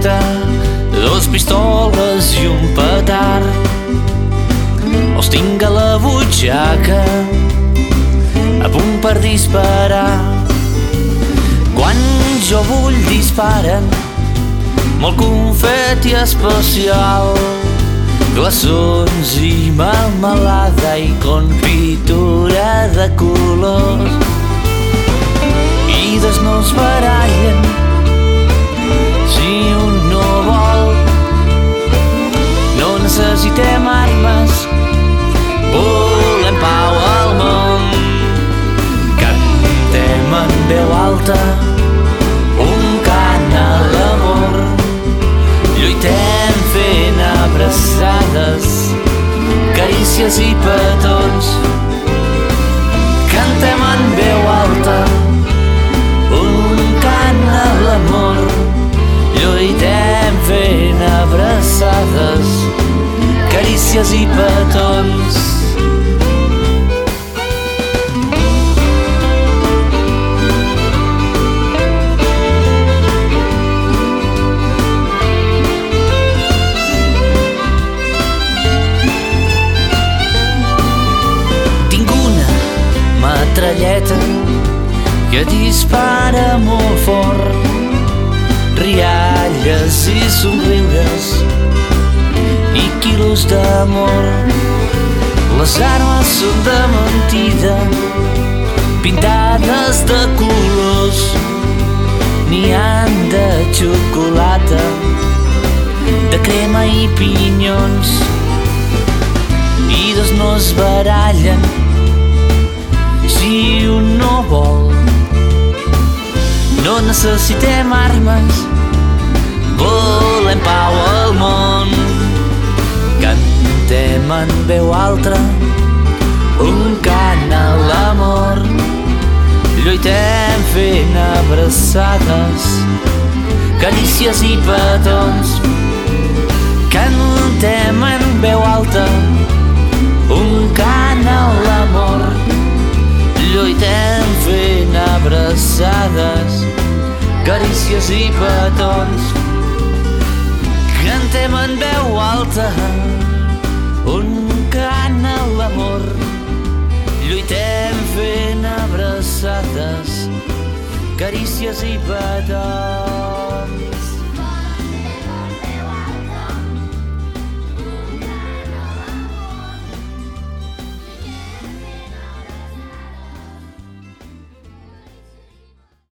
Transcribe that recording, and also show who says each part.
Speaker 1: maleta, dos pistoles i un petard. Els tinc a la butxaca, a punt per disparar. Quan jo vull disparen, molt confeti especial, glaçons i melmelada i confitura. Veu alta un cant a l'amor. Lluitem fent abraçades carícies i petons. Cantem en veu alta un cant a l'amor. Lluitem fent abraçades carícies i petons metralleta que dispara molt fort rialles i somriures i quilos d'amor. Les armes són de mentida pintades de colors. N'hi han de xocolata de crema i pinyons i dos no es barallen si un no vol. No necessitem armes volem pau al món. Cantem en veu alta un cant a l'amor. Lluitem fent abraçades carícies i petons. Cantem en veu alta abraçades carícies i petons cantem en veu alta un cant a l'amor lluitem fent abraçades carícies i petons